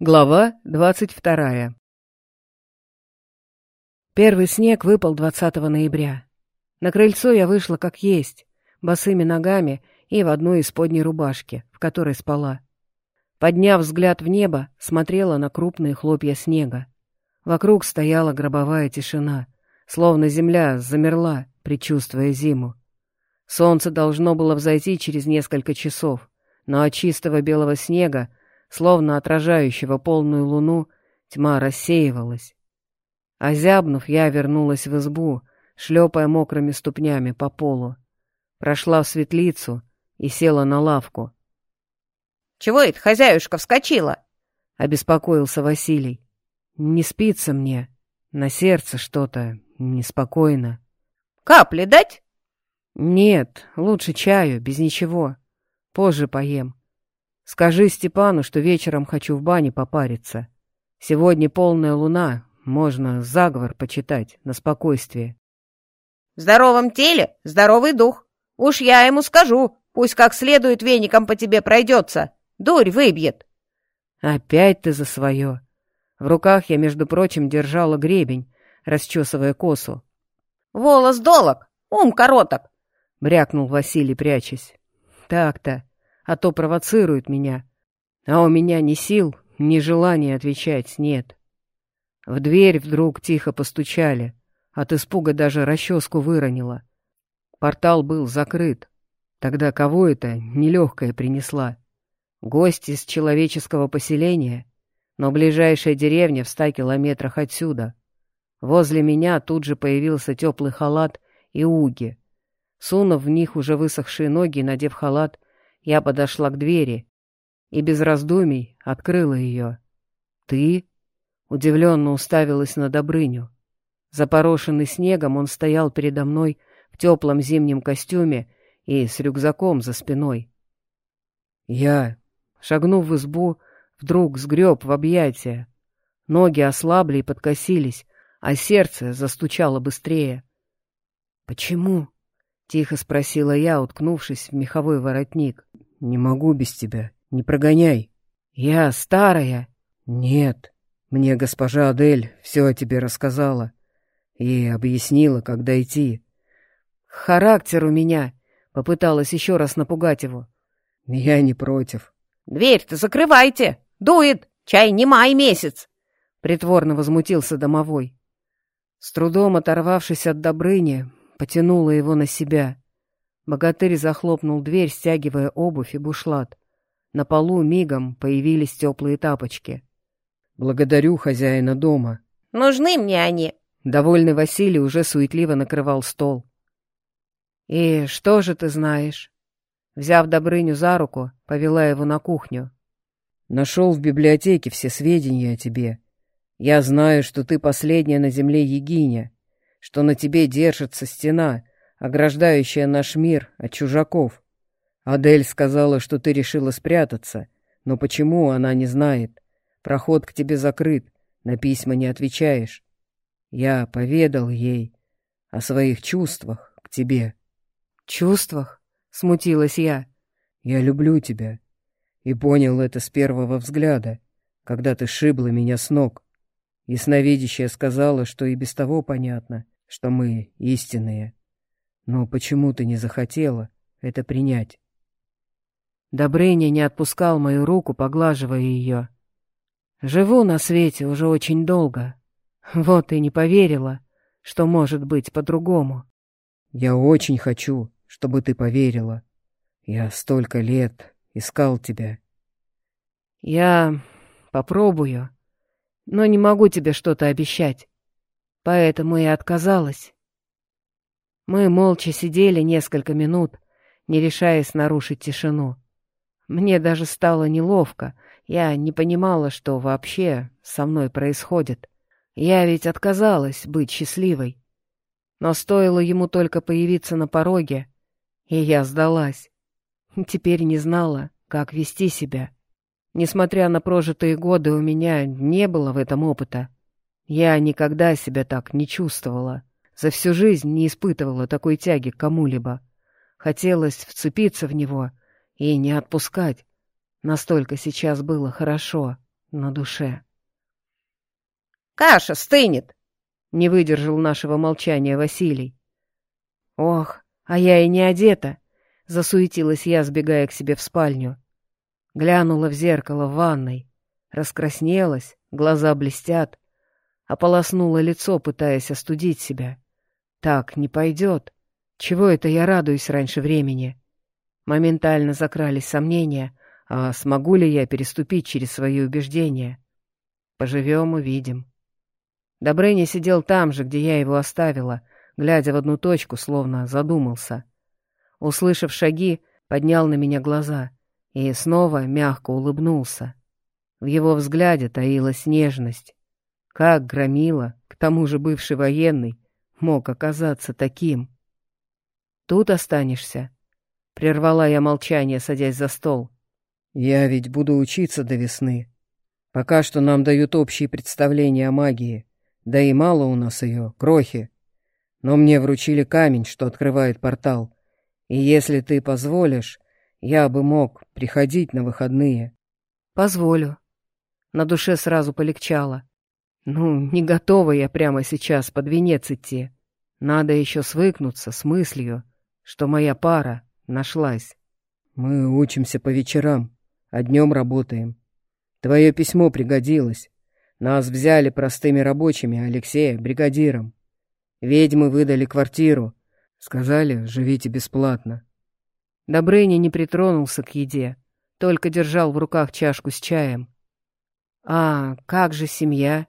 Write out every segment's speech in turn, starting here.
Глава двадцать вторая Первый снег выпал 20 ноября. На крыльцо я вышла как есть, босыми ногами и в одной из подней рубашки, в которой спала. Подняв взгляд в небо, смотрела на крупные хлопья снега. Вокруг стояла гробовая тишина, словно земля замерла, предчувствуя зиму. Солнце должно было взойти через несколько часов, но от чистого белого снега словно отражающего полную луну, тьма рассеивалась. Озябнув, я вернулась в избу, шлепая мокрыми ступнями по полу. Прошла в светлицу и села на лавку. — Чего это хозяюшка вскочила? — обеспокоился Василий. — Не спится мне. На сердце что-то неспокойно. — Капли дать? — Нет, лучше чаю, без ничего. Позже поем. Скажи Степану, что вечером хочу в бане попариться. Сегодня полная луна, можно заговор почитать на спокойствие. В здоровом теле здоровый дух. Уж я ему скажу, пусть как следует веником по тебе пройдется. Дурь выбьет. Опять ты за свое. В руках я, между прочим, держала гребень, расчесывая косу. Волос долог, ум короток, — брякнул Василий, прячась. Так-то а то провоцирует меня. А у меня ни сил, ни желания отвечать нет. В дверь вдруг тихо постучали. От испуга даже расческу выронила. Портал был закрыт. Тогда кого это нелегкая принесла? Гость из человеческого поселения, но ближайшая деревня в ста километрах отсюда. Возле меня тут же появился теплый халат и уги. Сунув в них уже высохшие ноги надев халат, я подошла к двери и без раздумий открыла ее. «Ты?» — удивленно уставилась на Добрыню. Запорошенный снегом, он стоял передо мной в теплом зимнем костюме и с рюкзаком за спиной. Я, шагнув в избу, вдруг сгреб в объятия. Ноги ослабли и подкосились, а сердце застучало быстрее. «Почему?» — тихо спросила я, уткнувшись в меховой воротник. «Не могу без тебя. Не прогоняй». «Я старая». «Нет. Мне госпожа Адель все о тебе рассказала и объяснила, как дойти». «Характер у меня», — попыталась еще раз напугать его. «Я не против». «Дверь-то закрывайте! Дует! Чай не май месяц!» — притворно возмутился домовой. С трудом оторвавшись от Добрыни, потянула его на себя. Богатырь захлопнул дверь, стягивая обувь и бушлат. На полу мигом появились теплые тапочки. «Благодарю хозяина дома». «Нужны мне они». Довольный Василий уже суетливо накрывал стол. «И что же ты знаешь?» Взяв Добрыню за руку, повела его на кухню. «Нашел в библиотеке все сведения о тебе. Я знаю, что ты последняя на земле Егиня, что на тебе держится стена, ограждающая наш мир от чужаков. Адель сказала, что ты решила спрятаться, но почему, она не знает. Проход к тебе закрыт, на письма не отвечаешь. Я поведал ей о своих чувствах к тебе. «Чувствах?» — смутилась я. «Я люблю тебя. И понял это с первого взгляда, когда ты шибла меня с ног. Ясновидящая сказала, что и без того понятно, что мы истинные. Но почему ты не захотела это принять? Добрыня не отпускал мою руку, поглаживая ее. Живу на свете уже очень долго. Вот и не поверила, что может быть по-другому. Я очень хочу, чтобы ты поверила. Я столько лет искал тебя. Я попробую, но не могу тебе что-то обещать. Поэтому и отказалась. Мы молча сидели несколько минут, не решаясь нарушить тишину. Мне даже стало неловко, я не понимала, что вообще со мной происходит. Я ведь отказалась быть счастливой. Но стоило ему только появиться на пороге, и я сдалась. Теперь не знала, как вести себя. Несмотря на прожитые годы, у меня не было в этом опыта. Я никогда себя так не чувствовала. За всю жизнь не испытывала такой тяги к кому-либо. Хотелось вцепиться в него и не отпускать. Настолько сейчас было хорошо, на душе. «Каша стынет!» — не выдержал нашего молчания Василий. «Ох, а я и не одета!» — засуетилась я, сбегая к себе в спальню. Глянула в зеркало в ванной, раскраснелась, глаза блестят, ополоснула лицо, пытаясь остудить себя. «Так не пойдет. Чего это я радуюсь раньше времени?» Моментально закрались сомнения, а смогу ли я переступить через свои убеждения? Поживем — увидим. Добрыня сидел там же, где я его оставила, глядя в одну точку, словно задумался. Услышав шаги, поднял на меня глаза и снова мягко улыбнулся. В его взгляде таилась нежность. Как громила, к тому же бывший военный, мог оказаться таким? «Тут останешься?» — прервала я молчание, садясь за стол. «Я ведь буду учиться до весны. Пока что нам дают общие представления о магии. Да и мало у нас ее, крохи. Но мне вручили камень, что открывает портал. И если ты позволишь, я бы мог приходить на выходные. Позволю. На душе сразу полегчало. Ну, не готова я прямо сейчас под венец идти. Надо еще свыкнуться с мыслью, что моя пара нашлась. Мы учимся по вечерам, а днем работаем. Твое письмо пригодилось. Нас взяли простыми рабочими, Алексея — бригадиром. Ведьмы выдали квартиру. Сказали, живите бесплатно. Добрыня не притронулся к еде, только держал в руках чашку с чаем. А как же семья?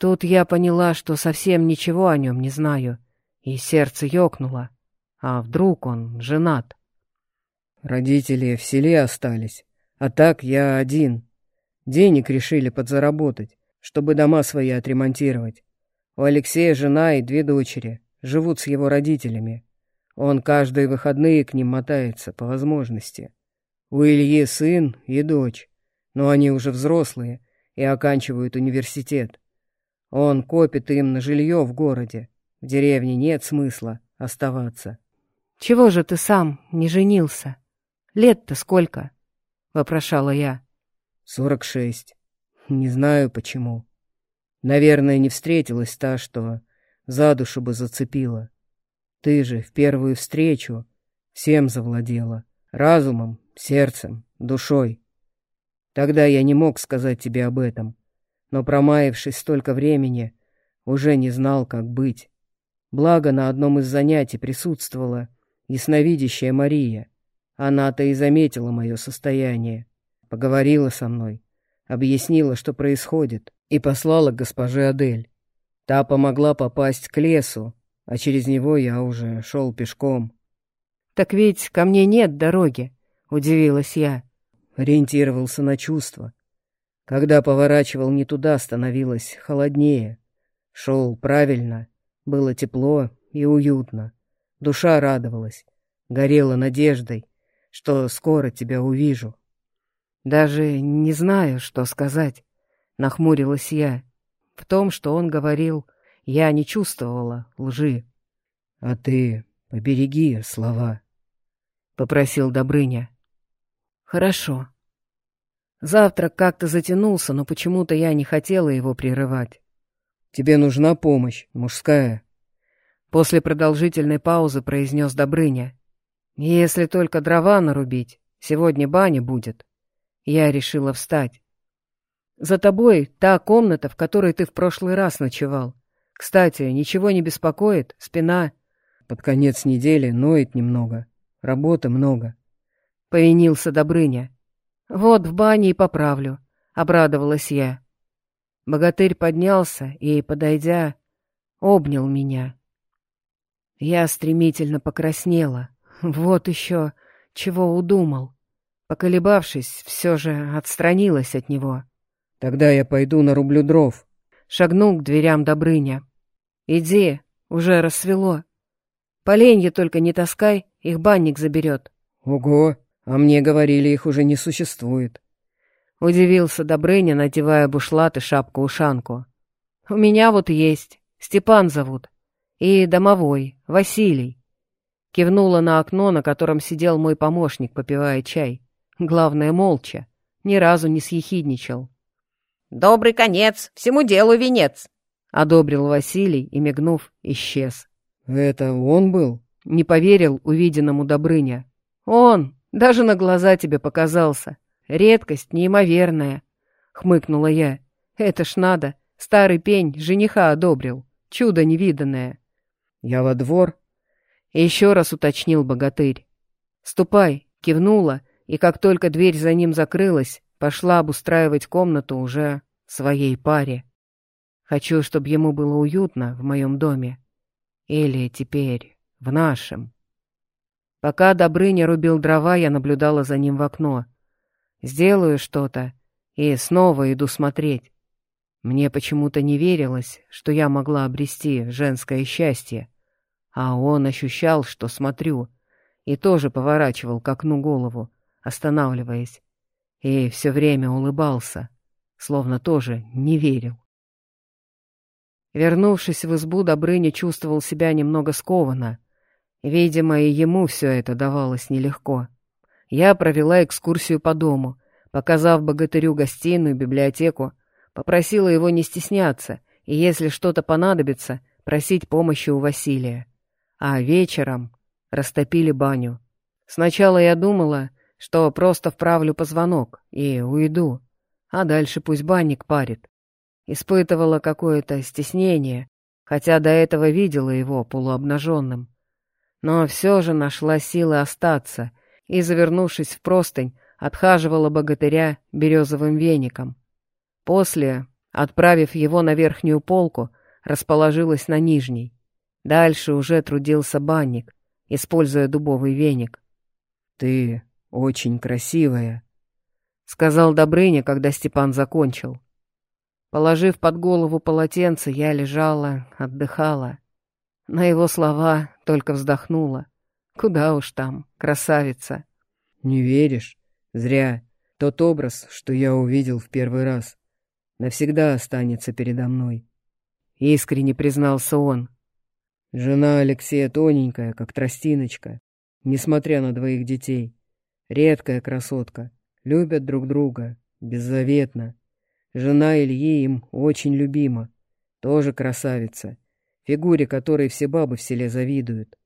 Тут я поняла, что совсем ничего о нем не знаю, и сердце ёкнуло. А вдруг он женат? Родители в селе остались, а так я один. Денег решили подзаработать, чтобы дома свои отремонтировать. У Алексея жена и две дочери, живут с его родителями. Он каждые выходные к ним мотается, по возможности. У Ильи сын и дочь, но они уже взрослые и оканчивают университет. Он копит им на жилье в городе. В деревне нет смысла оставаться. «Чего же ты сам не женился? Лет-то сколько?» — вопрошала я. Сорок шесть. Не знаю почему. Наверное, не встретилась та, что за душу бы зацепила. Ты же в первую встречу всем завладела. Разумом, сердцем, душой. Тогда я не мог сказать тебе об этом, но, промаявшись столько времени, уже не знал, как быть. Благо, на одном из занятий присутствовала ясновидящая Мария. Она-то и заметила мое состояние. Поговорила со мной, объяснила, что происходит, и послала к госпоже Адель. Та помогла попасть к лесу, а через него я уже шел пешком. «Так ведь ко мне нет дороги», — удивилась я. Ориентировался на чувства. Когда поворачивал не туда, становилось холоднее. Шел правильно, было тепло и уютно. Душа радовалась, горела надеждой, что скоро тебя увижу. Даже не знаю, что сказать, нахмурилась я. В том, что он говорил, я не чувствовала лжи. А ты побереги слова, попросил Добрыня. Хорошо. Завтрак как-то затянулся, но почему-то я не хотела его прерывать. Тебе нужна помощь, мужская. После продолжительной паузы произнес Добрыня. Если только дрова нарубить, сегодня баня будет. Я решила встать. «За тобой та комната, в которой ты в прошлый раз ночевал. Кстати, ничего не беспокоит? Спина?» «Под конец недели ноет немного. Работы много». Повинился Добрыня. «Вот в бане и поправлю», — обрадовалась я. Богатырь поднялся и, подойдя, обнял меня. Я стремительно покраснела. Вот еще чего удумал. Поколебавшись, все же отстранилась от него. «Тогда я пойду нарублю дров», — шагнул к дверям Добрыня. «Иди, уже рассвело. Поленья только не таскай, их банник заберет». «Ого, а мне говорили, их уже не существует». Удивился Добрыня, надевая бушлат и шапку-ушанку. «У меня вот есть. Степан зовут. И домовой, Василий». Кивнула на окно, на котором сидел мой помощник, попивая чай. Главное, молча. Ни разу не съехидничал. Добрый конец, всему делу венец!» — одобрил Василий и, мигнув, исчез. «Это он был?» — не поверил увиденному Добрыня. «Он! Даже на глаза тебе показался. Редкость неимоверная!» — хмыкнула я. «Это ж надо! Старый пень жениха одобрил. Чудо невиданное!» «Я во двор?» — еще раз уточнил богатырь. «Ступай!» — кивнула, и как только дверь за ним закрылась, пошла обустраивать комнату уже своей паре. Хочу, чтобы ему было уютно в моем доме. Или теперь в нашем. Пока Добрыня рубил дрова, я наблюдала за ним в окно. Сделаю что-то и снова иду смотреть. Мне почему-то не верилось, что я могла обрести женское счастье. А он ощущал, что смотрю, и тоже поворачивал к окну голову, останавливаясь. И все время улыбался, словно тоже не верил. Вернувшись в избу, Добрыня чувствовал себя немного скованно. Видимо, и ему все это давалось нелегко. Я провела экскурсию по дому, показав богатырю гостиную, библиотеку, попросила его не стесняться и, если что-то понадобится, просить помощи у Василия. А вечером растопили баню. Сначала я думала, что просто вправлю позвонок и уйду, а дальше пусть банник парит. Испытывала какое-то стеснение, хотя до этого видела его полуобнаженным. Но все же нашла силы остаться и, завернувшись в простынь, отхаживала богатыря березовым веником. После, отправив его на верхнюю полку, расположилась на нижней. Дальше уже трудился банник, используя дубовый веник. «Ты очень красивая», — сказал Добрыня, когда Степан закончил. Положив под голову полотенце, я лежала, отдыхала. На его слова только вздохнула. Куда уж там, красавица. «Не веришь? Зря. Тот образ, что я увидел в первый раз, навсегда останется передо мной. Искренне признался он. Жена Алексея тоненькая, как тростиночка, несмотря на двоих детей. Редкая красотка. Любят друг друга. Беззаветно. Жена Ильи им очень любима. Тоже красавица. Фигуре которой все бабы в селе завидуют.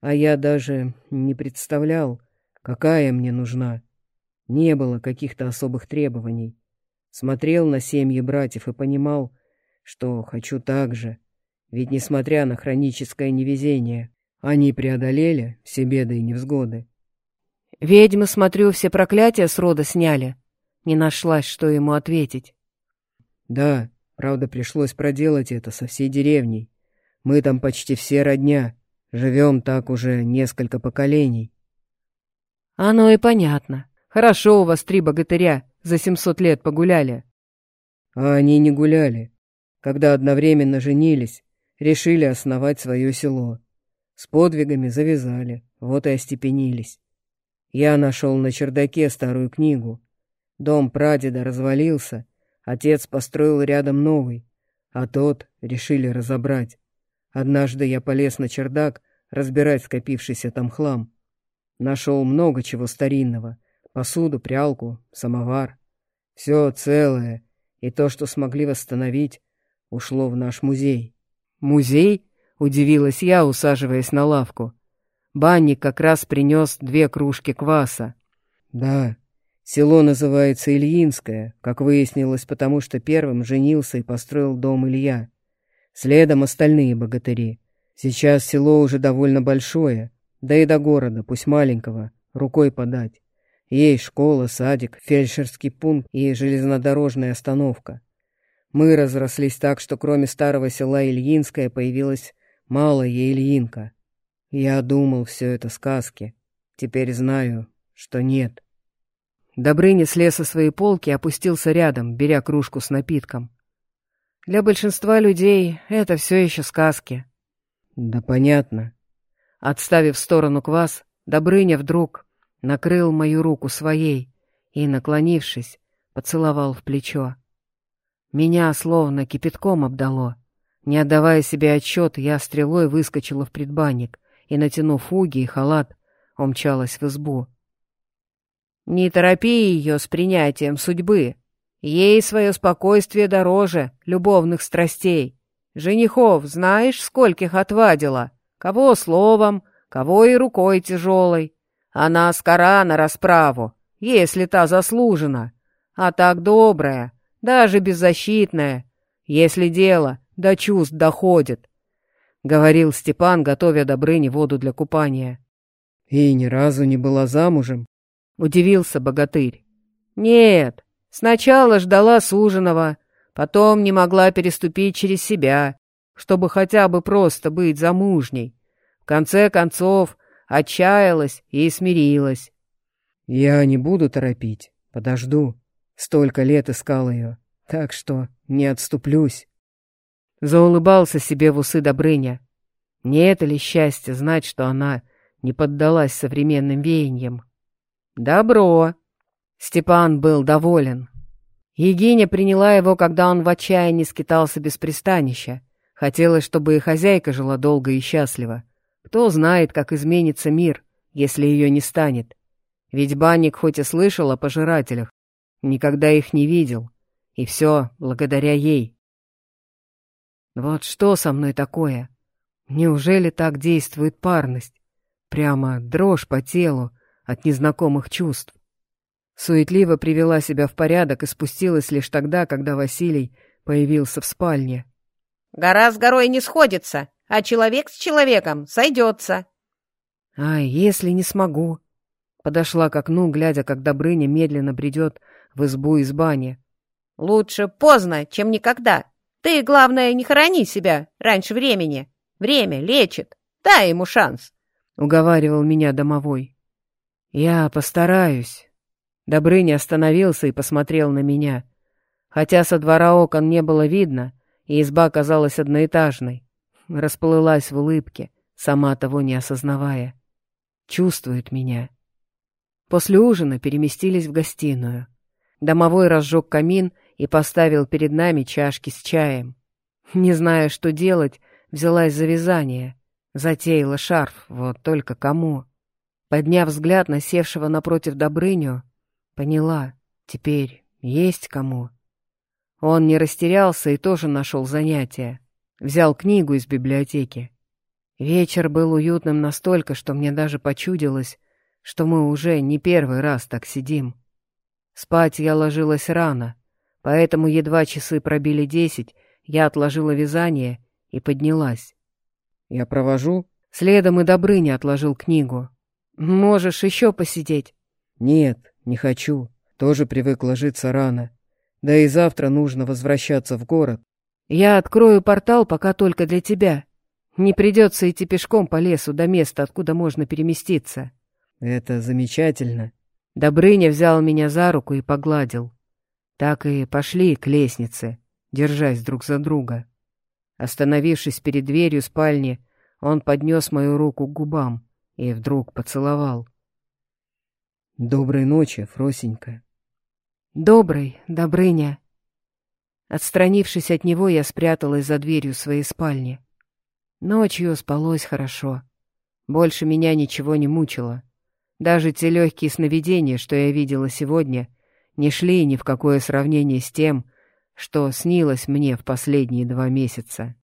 А я даже не представлял, какая мне нужна. Не было каких-то особых требований. Смотрел на семьи братьев и понимал, что хочу так же. Ведь, несмотря на хроническое невезение, они преодолели все беды и невзгоды. «Ведьмы, смотрю, все проклятия с рода сняли». Не нашлась, что ему ответить. «Да, правда, пришлось проделать это со всей деревней. Мы там почти все родня, живем так уже несколько поколений». «Оно и понятно. Хорошо у вас три богатыря, за семьсот лет погуляли. А они не гуляли. Когда одновременно женились, решили основать свое село. С подвигами завязали, вот и остепенились. Я нашел на чердаке старую книгу. Дом прадеда развалился, отец построил рядом новый, а тот решили разобрать. Однажды я полез на чердак разбирать скопившийся там хлам. Нашел много чего старинного — Посуду, прялку, самовар. Все целое, и то, что смогли восстановить, ушло в наш музей. «Музей?» — удивилась я, усаживаясь на лавку. Банник как раз принес две кружки кваса. «Да, село называется Ильинское, как выяснилось, потому что первым женился и построил дом Илья. Следом остальные богатыри. Сейчас село уже довольно большое, да и до города, пусть маленького, рукой подать. Есть школа, садик, фельдшерский пункт и железнодорожная остановка. Мы разрослись так, что кроме старого села Ильинское появилась малая Ильинка. Я думал, все это сказки. Теперь знаю, что нет. Добрыня слез со своей полки опустился рядом, беря кружку с напитком. Для большинства людей это все еще сказки. Да понятно. Отставив в сторону квас, Добрыня вдруг накрыл мою руку своей и, наклонившись, поцеловал в плечо. Меня словно кипятком обдало. Не отдавая себе отчет, я стрелой выскочила в предбанник и, натянув уги и халат, умчалась в избу. «Не торопи ее с принятием судьбы. Ей свое спокойствие дороже любовных страстей. Женихов знаешь, скольких отвадила? Кого словом, кого и рукой тяжелой. Она скора на расправу, если та заслужена. А так добрая, даже беззащитная, если дело до чувств доходит. — говорил Степан, готовя Добрыне воду для купания. «И ни разу не была замужем?» — удивился богатырь. «Нет, сначала ждала суженого, потом не могла переступить через себя, чтобы хотя бы просто быть замужней. В конце концов, отчаялась и смирилась». «Я не буду торопить, подожду. Столько лет искал ее, так что не отступлюсь». Заулыбался себе в усы Добрыня. Не это ли счастье знать, что она не поддалась современным веяниям? Добро. Степан был доволен. Егиня приняла его, когда он в отчаянии скитался без пристанища. Хотелось, чтобы и хозяйка жила долго и счастливо. Кто знает, как изменится мир, если ее не станет. Ведь банник хоть и слышал о пожирателях, никогда их не видел. И все благодаря ей. Вот что со мной такое? Неужели так действует парность? Прямо дрожь по телу от незнакомых чувств. Суетливо привела себя в порядок и спустилась лишь тогда, когда Василий появился в спальне. «Гора с горой не сходится, а человек с человеком сойдется». «Ай, если не смогу». Подошла к окну, глядя, как Добрыня медленно бредет в избу из бани. «Лучше поздно, чем никогда. Ты, главное, не хорони себя раньше времени. Время лечит. Дай ему шанс», — уговаривал меня домовой. «Я постараюсь». Добрыня остановился и посмотрел на меня. Хотя со двора окон не было видно, и изба казалась одноэтажной. Расплылась в улыбке, сама того не осознавая. Чувствует меня. После ужина переместились в гостиную. Домовой разжег камин и поставил перед нами чашки с чаем. Не зная, что делать, взялась за вязание. Затеяла шарф, вот только кому. Подняв взгляд на севшего напротив Добрыню, поняла, теперь есть кому. Он не растерялся и тоже нашел занятие. Взял книгу из библиотеки. Вечер был уютным настолько, что мне даже почудилось, что мы уже не первый раз так сидим. Спать я ложилась рано, Поэтому едва часы пробили десять, я отложила вязание и поднялась. «Я провожу?» Следом и Добрыня отложил книгу. «Можешь еще посидеть?» «Нет, не хочу. Тоже привык ложиться рано. Да и завтра нужно возвращаться в город». «Я открою портал пока только для тебя. Не придется идти пешком по лесу до места, откуда можно переместиться». «Это замечательно». Добрыня взял меня за руку и погладил. Так и пошли к лестнице, держась друг за друга. Остановившись перед дверью спальни, он поднес мою руку к губам и вдруг поцеловал. «Доброй ночи, Фросенька». «Доброй, Добрыня». Отстранившись от него, я спряталась за дверью своей спальни. Ночью спалось хорошо. Больше меня ничего не мучило. Даже те легкие сновидения, что я видела сегодня — не шли ни в какое сравнение с тем, что снилось мне в последние два месяца.